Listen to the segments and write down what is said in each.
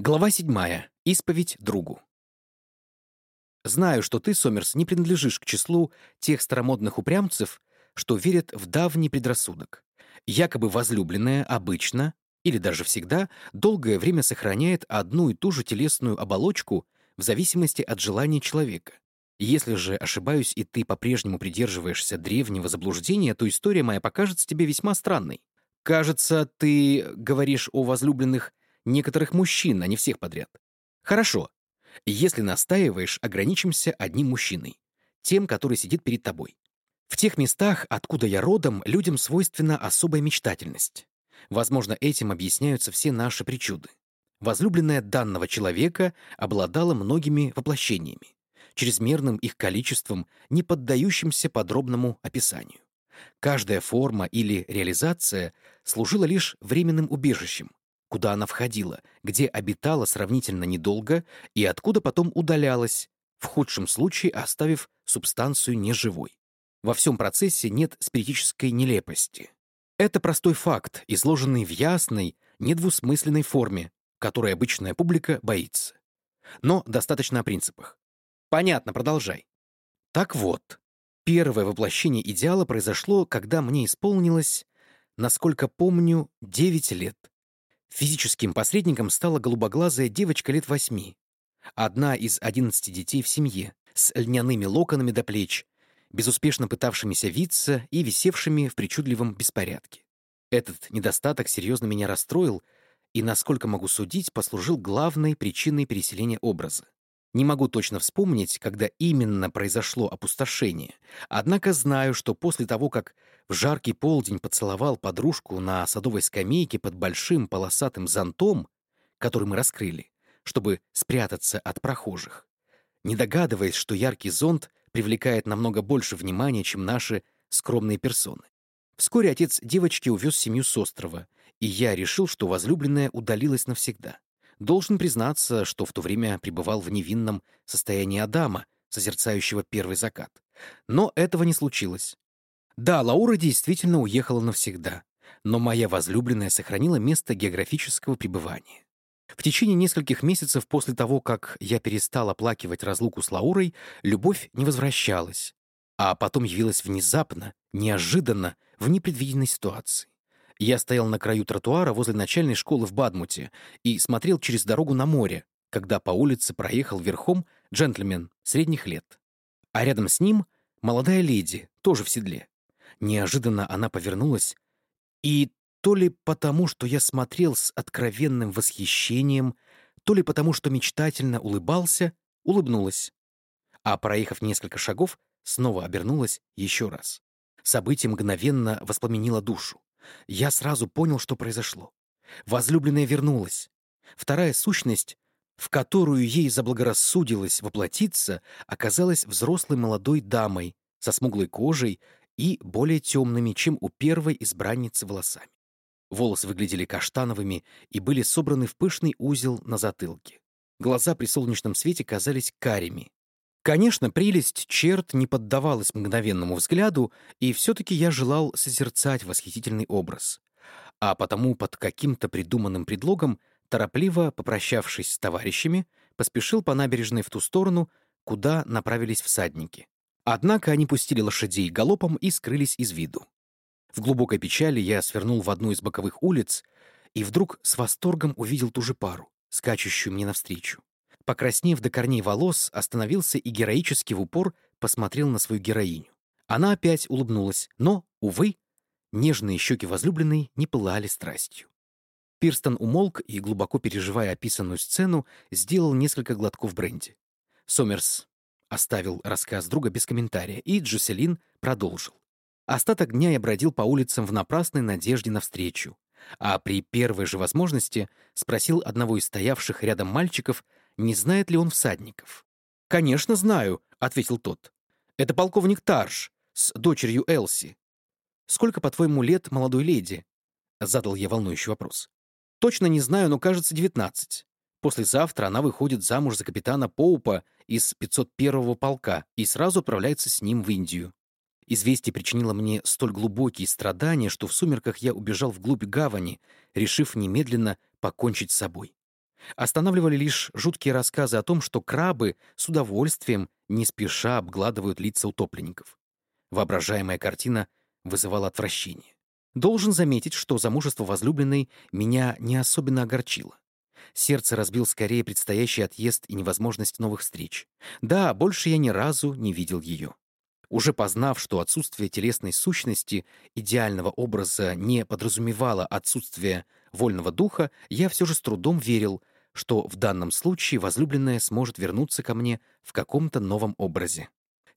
Глава седьмая. Исповедь другу. Знаю, что ты, Сомерс, не принадлежишь к числу тех старомодных упрямцев, что верят в давний предрассудок. Якобы возлюбленная обычно, или даже всегда, долгое время сохраняет одну и ту же телесную оболочку в зависимости от желания человека. Если же ошибаюсь, и ты по-прежнему придерживаешься древнего заблуждения, то история моя покажется тебе весьма странной. Кажется, ты говоришь о возлюбленных некоторых мужчин, а не всех подряд. Хорошо. Если настаиваешь, ограничимся одним мужчиной. Тем, который сидит перед тобой. В тех местах, откуда я родом, людям свойственна особая мечтательность. Возможно, этим объясняются все наши причуды. Возлюбленная данного человека обладала многими воплощениями, чрезмерным их количеством, не поддающимся подробному описанию. Каждая форма или реализация служила лишь временным убежищем, куда она входила, где обитала сравнительно недолго и откуда потом удалялась, в худшем случае оставив субстанцию неживой. Во всем процессе нет спиритической нелепости. Это простой факт, изложенный в ясной, недвусмысленной форме, которой обычная публика боится. Но достаточно о принципах. Понятно, продолжай. Так вот, первое воплощение идеала произошло, когда мне исполнилось, насколько помню, 9 лет. Физическим посредником стала голубоглазая девочка лет восьми. Одна из одиннадцати детей в семье, с льняными локонами до плеч, безуспешно пытавшимися виться и висевшими в причудливом беспорядке. Этот недостаток серьезно меня расстроил и, насколько могу судить, послужил главной причиной переселения образа. Не могу точно вспомнить, когда именно произошло опустошение, однако знаю, что после того, как в жаркий полдень поцеловал подружку на садовой скамейке под большим полосатым зонтом, который мы раскрыли, чтобы спрятаться от прохожих, не догадываясь, что яркий зонт привлекает намного больше внимания, чем наши скромные персоны. Вскоре отец девочки увез семью с острова, и я решил, что возлюбленная удалилась навсегда. Должен признаться, что в то время пребывал в невинном состоянии Адама, созерцающего первый закат. Но этого не случилось. Да, Лаура действительно уехала навсегда, но моя возлюбленная сохранила место географического пребывания. В течение нескольких месяцев после того, как я перестал оплакивать разлуку с Лаурой, любовь не возвращалась, а потом явилась внезапно, неожиданно, в непредвиденной ситуации. Я стоял на краю тротуара возле начальной школы в Бадмуте и смотрел через дорогу на море, когда по улице проехал верхом джентльмен средних лет. А рядом с ним молодая леди, тоже в седле. Неожиданно она повернулась, и то ли потому, что я смотрел с откровенным восхищением, то ли потому, что мечтательно улыбался, улыбнулась. А, проехав несколько шагов, снова обернулась еще раз. Событие мгновенно воспламенило душу. Я сразу понял, что произошло. Возлюбленная вернулась. Вторая сущность, в которую ей заблагорассудилось воплотиться, оказалась взрослой молодой дамой со смуглой кожей и более темными, чем у первой избранницы волосами. Волосы выглядели каштановыми и были собраны в пышный узел на затылке. Глаза при солнечном свете казались карими, Конечно, прелесть черт не поддавалась мгновенному взгляду, и все-таки я желал созерцать восхитительный образ. А потому под каким-то придуманным предлогом, торопливо попрощавшись с товарищами, поспешил по набережной в ту сторону, куда направились всадники. Однако они пустили лошадей галопом и скрылись из виду. В глубокой печали я свернул в одну из боковых улиц и вдруг с восторгом увидел ту же пару, скачущую мне навстречу. Покраснев до корней волос, остановился и героически в упор посмотрел на свою героиню. Она опять улыбнулась, но, увы, нежные щеки возлюбленной не пылали страстью. Пирстон умолк и, глубоко переживая описанную сцену, сделал несколько глотков бренди. Сомерс оставил рассказ друга без комментария, и Джуселин продолжил. Остаток дня я бродил по улицам в напрасной надежде на встречу, а при первой же возможности спросил одного из стоявших рядом мальчиков, не знает ли он всадников. «Конечно знаю», — ответил тот. «Это полковник Тарш с дочерью Элси». «Сколько, по-твоему, лет молодой леди?» — задал я волнующий вопрос. «Точно не знаю, но, кажется, девятнадцать. Послезавтра она выходит замуж за капитана Поупа из 501-го полка и сразу отправляется с ним в Индию. Известие причинило мне столь глубокие страдания, что в сумерках я убежал вглубь гавани, решив немедленно покончить с собой. Останавливали лишь жуткие рассказы о том, что крабы с удовольствием не спеша обгладывают лица утопленников. Воображаемая картина вызывала отвращение. Должен заметить, что замужество возлюбленной меня не особенно огорчило. Сердце разбил скорее предстоящий отъезд и невозможность новых встреч. Да, больше я ни разу не видел ее. Уже познав, что отсутствие телесной сущности идеального образа не подразумевало отсутствие вольного духа, я все же с трудом верил, что в данном случае возлюбленная сможет вернуться ко мне в каком-то новом образе.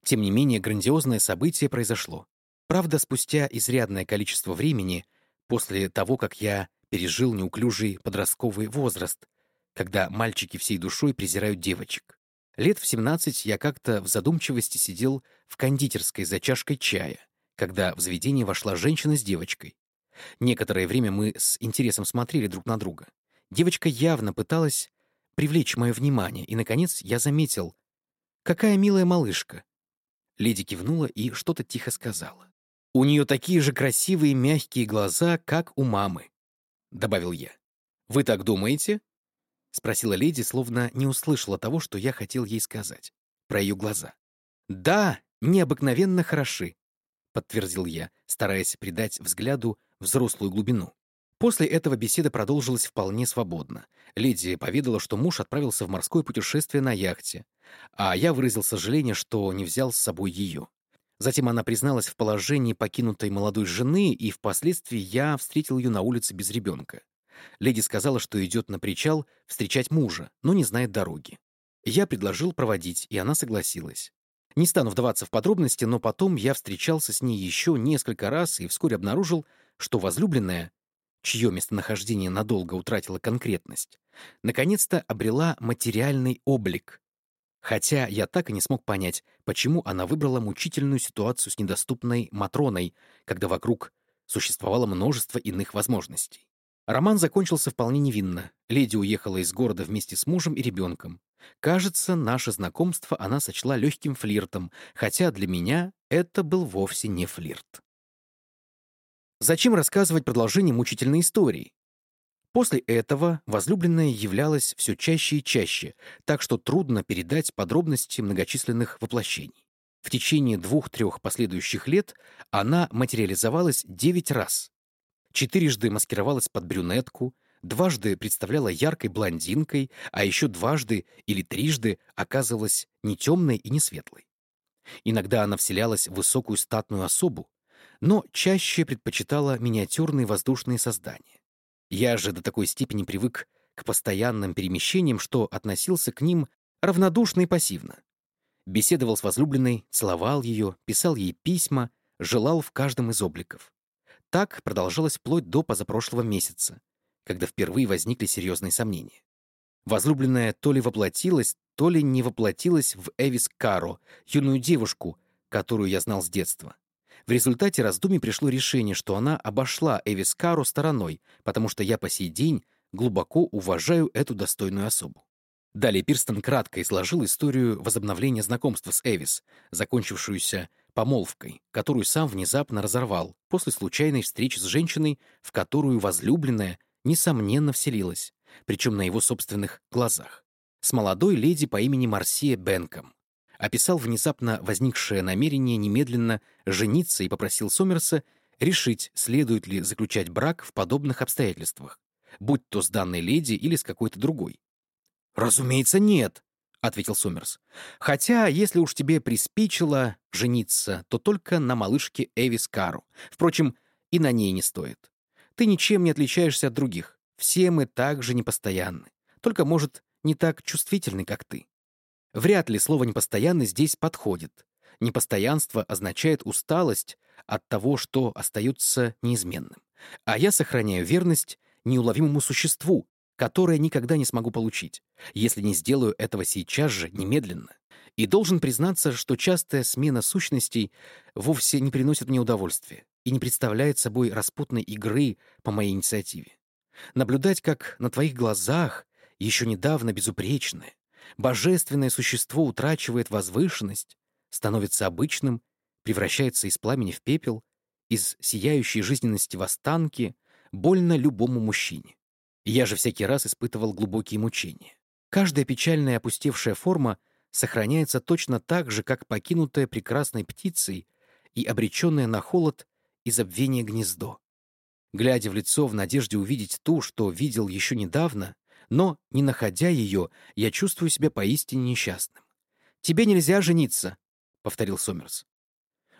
Тем не менее, грандиозное событие произошло. Правда, спустя изрядное количество времени, после того, как я пережил неуклюжий подростковый возраст, когда мальчики всей душой презирают девочек. Лет в 17 я как-то в задумчивости сидел в кондитерской за чашкой чая, когда в заведение вошла женщина с девочкой. Некоторое время мы с интересом смотрели друг на друга. Девочка явно пыталась привлечь мое внимание, и, наконец, я заметил, какая милая малышка. Леди кивнула и что-то тихо сказала. «У нее такие же красивые мягкие глаза, как у мамы», — добавил я. «Вы так думаете?» — спросила леди, словно не услышала того, что я хотел ей сказать, про ее глаза. «Да, необыкновенно хороши», — подтвердил я, стараясь придать взгляду взрослую глубину. После этого беседа продолжилась вполне свободно. Леди поведала, что муж отправился в морское путешествие на яхте, а я выразил сожаление, что не взял с собой ее. Затем она призналась в положении покинутой молодой жены, и впоследствии я встретил ее на улице без ребенка. Леди сказала, что идет на причал встречать мужа, но не знает дороги. Я предложил проводить, и она согласилась. Не стану вдаваться в подробности, но потом я встречался с ней еще несколько раз и вскоре обнаружил, что возлюбленная, чье местонахождение надолго утратило конкретность, наконец-то обрела материальный облик, Хотя я так и не смог понять, почему она выбрала мучительную ситуацию с недоступной Матроной, когда вокруг существовало множество иных возможностей. Роман закончился вполне невинно. Леди уехала из города вместе с мужем и ребенком. Кажется, наше знакомство она сочла легким флиртом, хотя для меня это был вовсе не флирт. Зачем рассказывать продолжение мучительной истории? После этого возлюбленная являлась все чаще и чаще, так что трудно передать подробности многочисленных воплощений. В течение двух-трех последующих лет она материализовалась девять раз. Четырежды маскировалась под брюнетку, дважды представляла яркой блондинкой, а еще дважды или трижды оказывалась не темной и не светлой. Иногда она вселялась в высокую статную особу, но чаще предпочитала миниатюрные воздушные создания. Я же до такой степени привык к постоянным перемещениям, что относился к ним равнодушно и пассивно. Беседовал с возлюбленной, целовал ее, писал ей письма, желал в каждом из обликов. Так продолжалось вплоть до позапрошлого месяца, когда впервые возникли серьезные сомнения. Возлюбленная то ли воплотилась, то ли не воплотилась в Эвис Каро, юную девушку, которую я знал с детства. В результате раздумий пришло решение, что она обошла Эвис Кару стороной, потому что я по сей день глубоко уважаю эту достойную особу. Далее Пирстон кратко изложил историю возобновления знакомства с Эвис, закончившуюся помолвкой, которую сам внезапно разорвал после случайной встречи с женщиной, в которую возлюбленная, несомненно, вселилась, причем на его собственных глазах, с молодой леди по имени Марсия Бенком. Описал внезапно возникшее намерение немедленно жениться и попросил Сомерса решить, следует ли заключать брак в подобных обстоятельствах, будь то с данной леди или с какой-то другой. «Разумеется, нет», — ответил Сомерс. «Хотя, если уж тебе приспичило жениться, то только на малышке Эвис Кару. Впрочем, и на ней не стоит. Ты ничем не отличаешься от других. Все мы так же непостоянны. Только, может, не так чувствительны, как ты. Вряд ли слово «непостоянный» здесь подходит. Непостоянство означает усталость от того, что остается неизменным. А я сохраняю верность неуловимому существу, которое никогда не смогу получить, если не сделаю этого сейчас же, немедленно. И должен признаться, что частая смена сущностей вовсе не приносит мне удовольствия и не представляет собой распутной игры по моей инициативе. Наблюдать, как на твоих глазах еще недавно безупречное, божественное существо утрачивает возвышенность, становится обычным, превращается из пламени в пепел, из сияющей жизненности в останки, больно любому мужчине. Я же всякий раз испытывал глубокие мучения. Каждая печальная опустевшая форма сохраняется точно так же, как покинутая прекрасной птицей и обреченная на холод и забвение гнездо. Глядя в лицо в надежде увидеть ту, что видел еще недавно, но, не находя ее, я чувствую себя поистине несчастным. «Тебе нельзя жениться», — повторил Сомерс.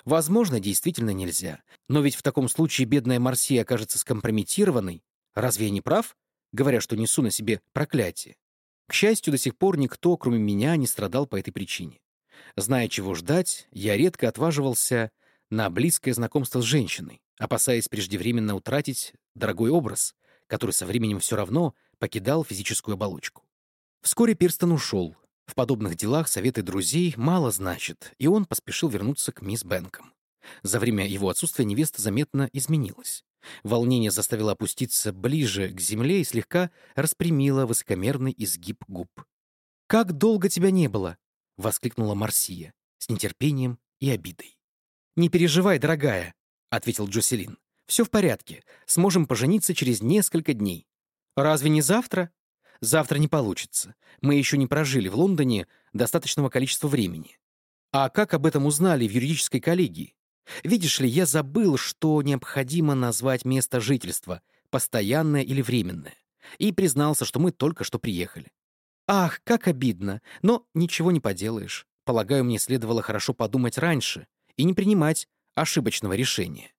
«Возможно, действительно нельзя. Но ведь в таком случае бедная Марсия окажется скомпрометированной. Разве я не прав, говоря, что несу на себе проклятие? К счастью, до сих пор никто, кроме меня, не страдал по этой причине. Зная, чего ждать, я редко отваживался на близкое знакомство с женщиной, опасаясь преждевременно утратить дорогой образ, который со временем все равно покидал физическую оболочку. Вскоре Пирстон ушел, в подобных делах советы друзей мало значат, и он поспешил вернуться к мисс Бенком. За время его отсутствия невеста заметно изменилась. Волнение заставило опуститься ближе к земле и слегка распрямило высокомерный изгиб губ. «Как долго тебя не было!» — воскликнула Марсия с нетерпением и обидой. «Не переживай, дорогая», — ответил Джоселин. «Все в порядке. Сможем пожениться через несколько дней». «Разве не завтра?» Завтра не получится. Мы еще не прожили в Лондоне достаточного количества времени. А как об этом узнали в юридической коллегии? Видишь ли, я забыл, что необходимо назвать место жительства, постоянное или временное, и признался, что мы только что приехали. Ах, как обидно, но ничего не поделаешь. Полагаю, мне следовало хорошо подумать раньше и не принимать ошибочного решения.